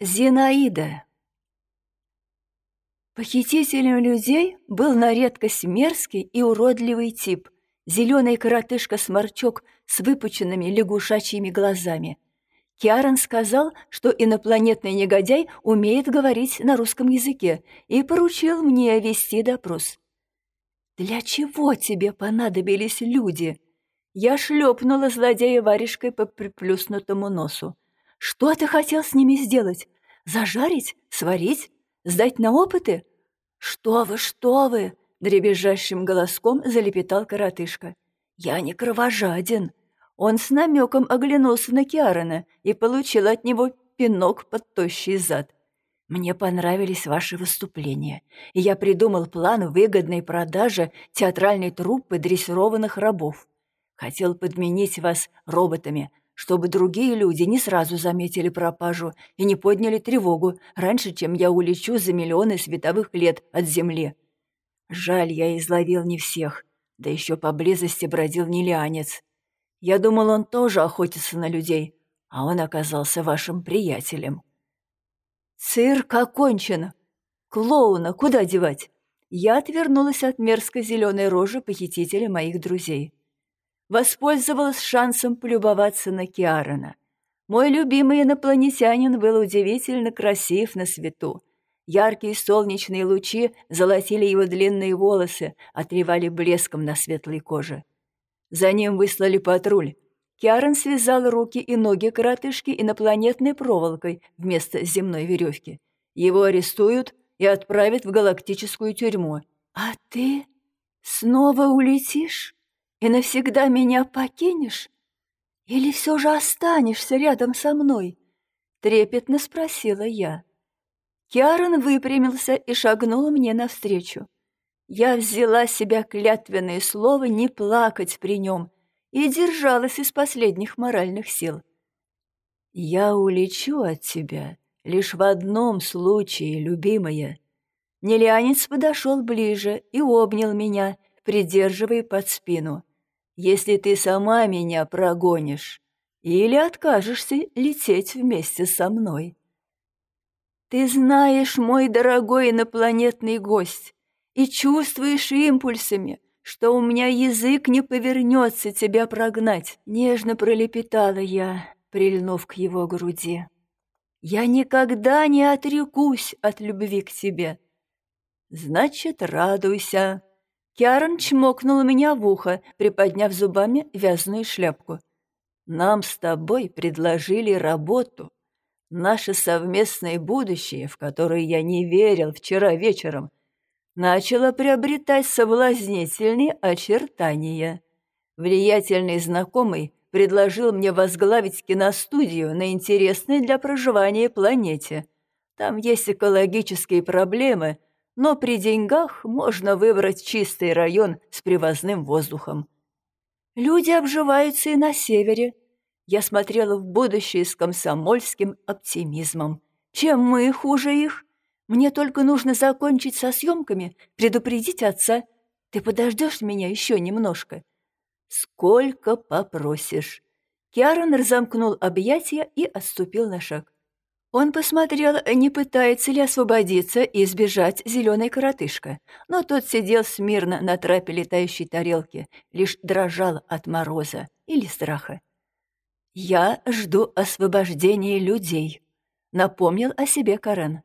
Зинаида. Похитителем людей был на редкость мерзкий и уродливый тип, зеленый коротышка-сморчок с выпученными лягушачьими глазами. Киарон сказал, что инопланетный негодяй умеет говорить на русском языке и поручил мне вести допрос. «Для чего тебе понадобились люди?» Я шлепнула злодея варежкой по приплюснутому носу. Что ты хотел с ними сделать? Зажарить? Сварить? Сдать на опыты? Что вы, что вы? Дребезжащим голоском залепетал коротышка. Я не кровожаден. Он с намеком оглянулся на Киарона и получил от него пинок под тощий зад. Мне понравились ваши выступления, и я придумал план выгодной продажи театральной труппы дрессированных рабов. Хотел подменить вас роботами, чтобы другие люди не сразу заметили пропажу и не подняли тревогу раньше, чем я улечу за миллионы световых лет от Земли. Жаль, я изловил не всех, да еще поблизости бродил нелианец. Я думал, он тоже охотится на людей, а он оказался вашим приятелем. Цирк окончен. Клоуна куда девать? Я отвернулась от мерзкой зеленой рожи похитителя моих друзей воспользовалась шансом полюбоваться на Киарона. Мой любимый инопланетянин был удивительно красив на свету. Яркие солнечные лучи золотили его длинные волосы, отливали блеском на светлой коже. За ним выслали патруль. Киарон связал руки и ноги коротышки инопланетной проволокой вместо земной веревки. Его арестуют и отправят в галактическую тюрьму. «А ты снова улетишь?» И навсегда меня покинешь? Или все же останешься рядом со мной?» — трепетно спросила я. Киарон выпрямился и шагнул мне навстречу. Я взяла себя клятвенное слово не плакать при нем и держалась из последних моральных сил. «Я улечу от тебя лишь в одном случае, любимая». Нелянец подошел ближе и обнял меня, придерживая под спину если ты сама меня прогонишь или откажешься лететь вместе со мной. Ты знаешь, мой дорогой инопланетный гость, и чувствуешь импульсами, что у меня язык не повернется тебя прогнать, нежно пролепетала я, прильнув к его груди. Я никогда не отрекусь от любви к тебе. Значит, радуйся, Киарон чмокнул меня в ухо, приподняв зубами вязаную шляпку. «Нам с тобой предложили работу. Наше совместное будущее, в которое я не верил вчера вечером, начало приобретать соблазнительные очертания. Влиятельный знакомый предложил мне возглавить киностудию на интересной для проживания планете. Там есть экологические проблемы — но при деньгах можно выбрать чистый район с привозным воздухом. Люди обживаются и на севере. Я смотрела в будущее с комсомольским оптимизмом. Чем мы хуже их? Мне только нужно закончить со съемками, предупредить отца. Ты подождешь меня еще немножко? Сколько попросишь. Киарон разомкнул объятия и отступил на шаг. Он посмотрел, не пытается ли освободиться и сбежать зеленый коротышка, но тот сидел смирно на трапе летающей тарелки, лишь дрожал от мороза или страха. «Я жду освобождения людей», — напомнил о себе Карен.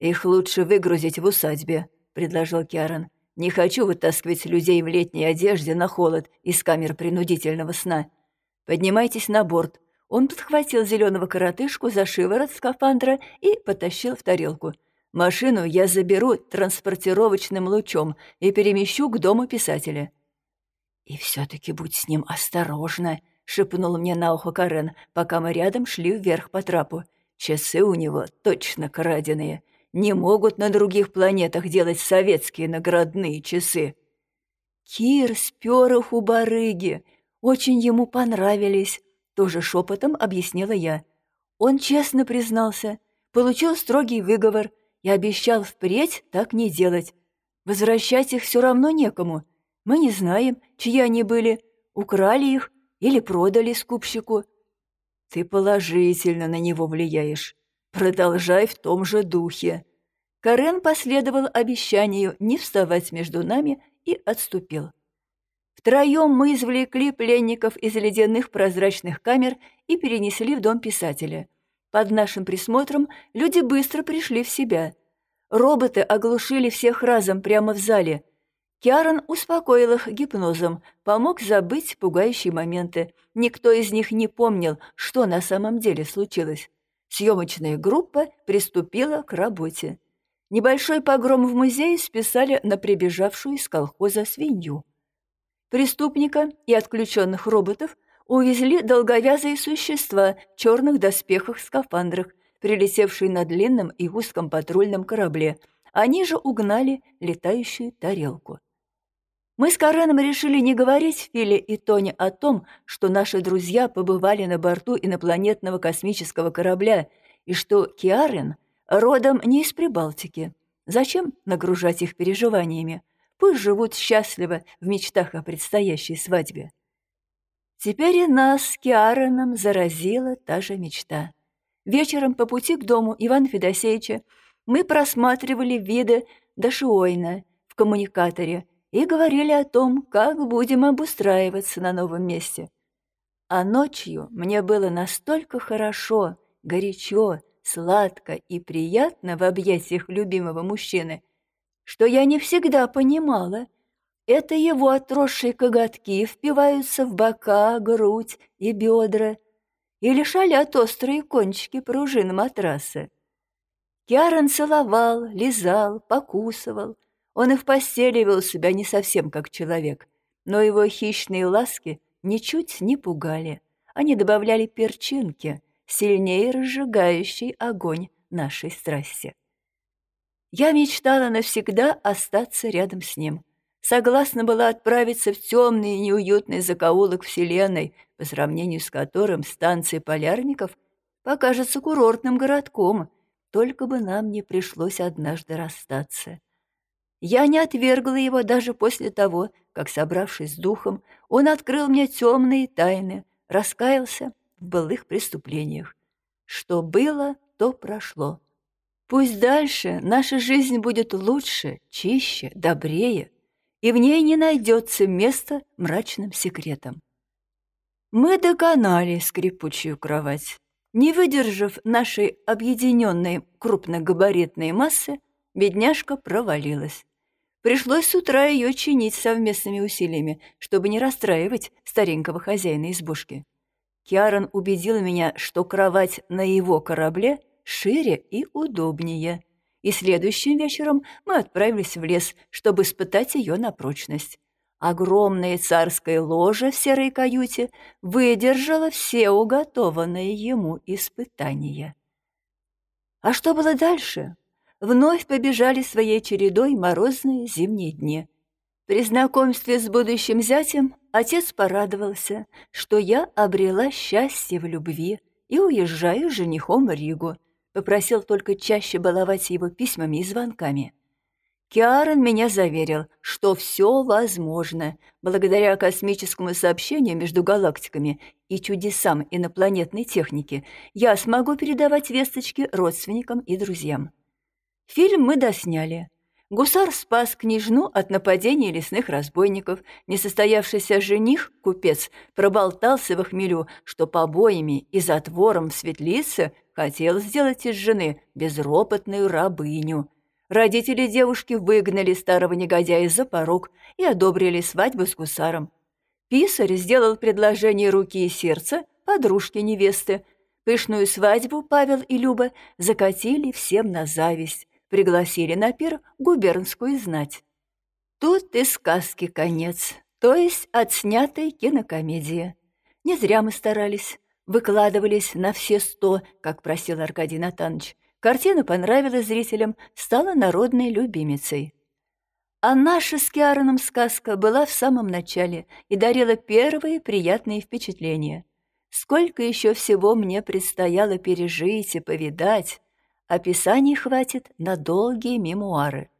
«Их лучше выгрузить в усадьбе», — предложил Киарон. «Не хочу вытаскивать людей в летней одежде на холод из камер принудительного сна. Поднимайтесь на борт, он подхватил зеленого коротышку за шиворот скафандра и потащил в тарелку. «Машину я заберу транспортировочным лучом и перемещу к дому писателя». «И все-таки будь с ним осторожна», — шепнул мне на ухо Карен, пока мы рядом шли вверх по трапу. «Часы у него точно краденые. Не могут на других планетах делать советские наградные часы». Кир спер их у барыги. Очень ему понравились. Тоже шепотом объяснила я. Он честно признался, получил строгий выговор и обещал впредь так не делать. Возвращать их все равно некому. Мы не знаем, чьи они были, украли их или продали скупщику. Ты положительно на него влияешь. Продолжай в том же духе. Карен последовал обещанию не вставать между нами и отступил. Втроем мы извлекли пленников из ледяных прозрачных камер и перенесли в дом писателя. Под нашим присмотром люди быстро пришли в себя. Роботы оглушили всех разом прямо в зале. Киарон успокоил их гипнозом, помог забыть пугающие моменты. Никто из них не помнил, что на самом деле случилось. Съемочная группа приступила к работе. Небольшой погром в музее списали на прибежавшую из колхоза свинью. Преступника и отключенных роботов увезли долговязые существа в черных доспехах-скафандрах, прилетевшие на длинном и узком патрульном корабле. Они же угнали летающую тарелку. Мы с Кареном решили не говорить Филе и Тоне о том, что наши друзья побывали на борту инопланетного космического корабля и что Киарен родом не из Прибалтики. Зачем нагружать их переживаниями? Пусть живут счастливо в мечтах о предстоящей свадьбе. Теперь и нас с Киараном заразила та же мечта. Вечером по пути к дому Ивана Федосеевича мы просматривали виды Дашиойна в коммуникаторе и говорили о том, как будем обустраиваться на новом месте. А ночью мне было настолько хорошо, горячо, сладко и приятно в объятиях любимого мужчины, что я не всегда понимала, это его отросшие коготки впиваются в бока, грудь и бедра или шалят острые кончики пружин матраса. Киарон целовал, лизал, покусывал. Он и в постели вел себя не совсем как человек, но его хищные ласки ничуть не пугали. Они добавляли перчинки — сильнее разжигающий огонь нашей страсти. Я мечтала навсегда остаться рядом с ним. Согласна была отправиться в темный и неуютный закоулок Вселенной, по сравнению с которым станция полярников покажется курортным городком, только бы нам не пришлось однажды расстаться. Я не отвергла его даже после того, как, собравшись с духом, он открыл мне темные тайны, раскаялся в былых преступлениях. Что было, то прошло. Пусть дальше наша жизнь будет лучше, чище, добрее, и в ней не найдется места мрачным секретам. Мы доконали скрипучую кровать. Не выдержав нашей объединенной крупногабаритной массы, бедняжка провалилась. Пришлось с утра ее чинить совместными усилиями, чтобы не расстраивать старенького хозяина избушки. Киарон убедил меня, что кровать на его корабле шире и удобнее. И следующим вечером мы отправились в лес, чтобы испытать ее на прочность. Огромное царское ложе в серой каюте выдержало все уготованные ему испытания. А что было дальше? Вновь побежали своей чередой морозные зимние дни. При знакомстве с будущим зятем отец порадовался, что я обрела счастье в любви и уезжаю с женихом в Ригу. Попросил только чаще баловать его письмами и звонками. Киарон меня заверил, что все возможно, благодаря космическому сообщению между галактиками и чудесам инопланетной техники я смогу передавать весточки родственникам и друзьям. Фильм мы досняли. Гусар спас княжну от нападения лесных разбойников. Несостоявшийся жених, купец, проболтался в хмелю, что побоями и затвором в светлице хотел сделать из жены безропотную рабыню. Родители девушки выгнали старого негодяя за порог и одобрили свадьбу с гусаром. Писарь сделал предложение руки и сердца подружке невесты. Пышную свадьбу Павел и Люба закатили всем на зависть пригласили на пир губернскую знать. Тут и сказки конец, то есть отснятой кинокомедии. Не зря мы старались, выкладывались на все сто, как просил Аркадий Натанович. Картина понравилась зрителям, стала народной любимицей. А наша с Киараном сказка была в самом начале и дарила первые приятные впечатления. Сколько еще всего мне предстояло пережить и повидать, Описаний хватит на долгие мемуары.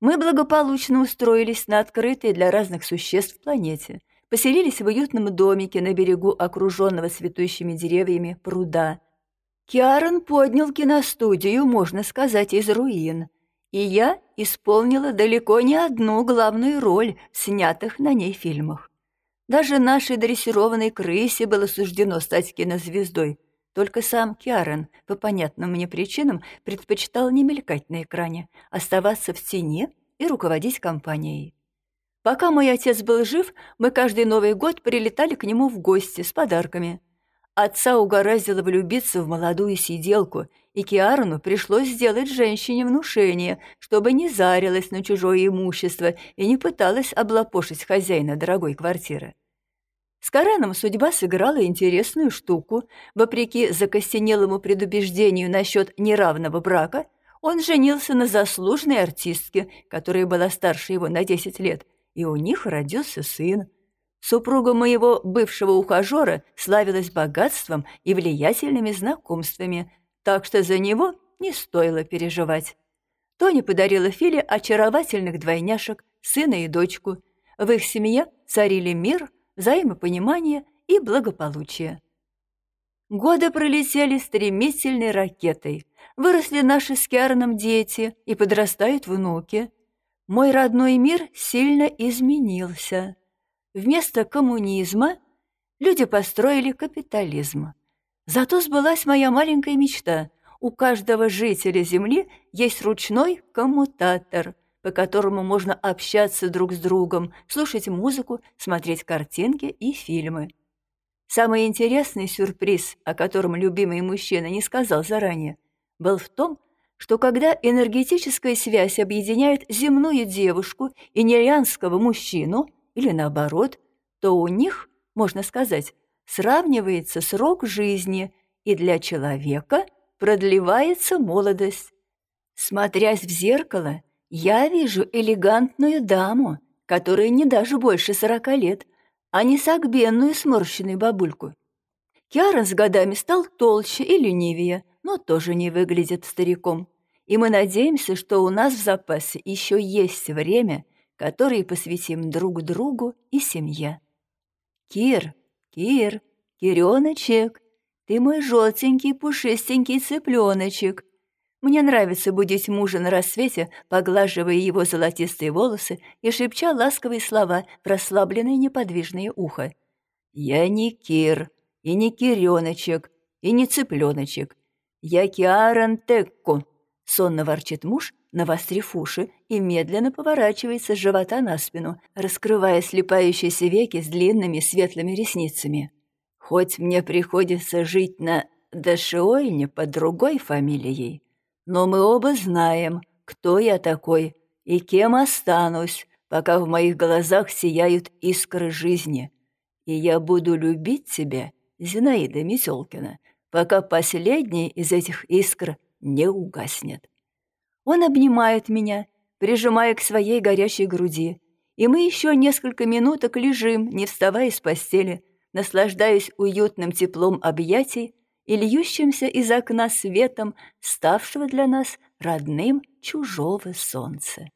Мы благополучно устроились на открытой для разных существ планете, поселились в уютном домике на берегу окруженного цветущими деревьями пруда. Киарон поднял киностудию, можно сказать, из руин, и я исполнила далеко не одну главную роль в снятых на ней фильмах. Даже нашей дрессированной крысе было суждено стать кинозвездой, только сам Киарон, по понятным мне причинам, предпочитал не мелькать на экране, оставаться в тени и руководить компанией. Пока мой отец был жив, мы каждый Новый год прилетали к нему в гости с подарками. Отца угораздило влюбиться в молодую сиделку, и Киарону пришлось сделать женщине внушение, чтобы не зарилась на чужое имущество и не пыталась облапошить хозяина дорогой квартиры. С Кареном судьба сыграла интересную штуку. Вопреки закостенелому предубеждению насчет неравного брака, он женился на заслуженной артистке, которая была старше его на 10 лет, и у них родился сын. Супруга моего бывшего ухажера славилась богатством и влиятельными знакомствами, так что за него не стоило переживать. Тони подарила Филе очаровательных двойняшек, сына и дочку. В их семье царили мир, взаимопонимание и благополучие. Годы пролетели стремительной ракетой. Выросли наши с Киараном дети и подрастают внуки. Мой родной мир сильно изменился. Вместо коммунизма люди построили капитализм. Зато сбылась моя маленькая мечта. У каждого жителя Земли есть ручной коммутатор, по которому можно общаться друг с другом, слушать музыку, смотреть картинки и фильмы. Самый интересный сюрприз, о котором любимый мужчина не сказал заранее, был в том, что когда энергетическая связь объединяет земную девушку и нерианского мужчину, или наоборот, то у них, можно сказать, сравнивается срок жизни, и для человека продлевается молодость. Смотрясь в зеркало, я вижу элегантную даму, которая не даже больше сорока лет, а не сагбенную сморщенную бабульку. Киарон с годами стал толще и ленивее, но тоже не выглядит стариком. И мы надеемся, что у нас в запасе еще есть время, которое посвятим друг другу и семье. Кир, Кир, Киреночек, ты мой желтенький пушистенький цыпленочек. Мне нравится будить мужа на рассвете, поглаживая его золотистые волосы и шепча ласковые слова в расслабленное неподвижное ухо. «Я не Кир, и не Киреночек, и не цыпленочек. «Я Киаран Текко», — сонно ворчит муж, навострив уши, и медленно поворачивается с живота на спину, раскрывая слепающиеся веки с длинными светлыми ресницами. «Хоть мне приходится жить на Дашиойне под другой фамилией, но мы оба знаем, кто я такой и кем останусь, пока в моих глазах сияют искры жизни. И я буду любить тебя, Зинаида Метелкина, пока последний из этих искр не угаснет. Он обнимает меня, прижимая к своей горящей груди, и мы еще несколько минуток лежим, не вставая с постели, наслаждаясь уютным теплом объятий и льющимся из окна светом, ставшего для нас родным чужого солнца.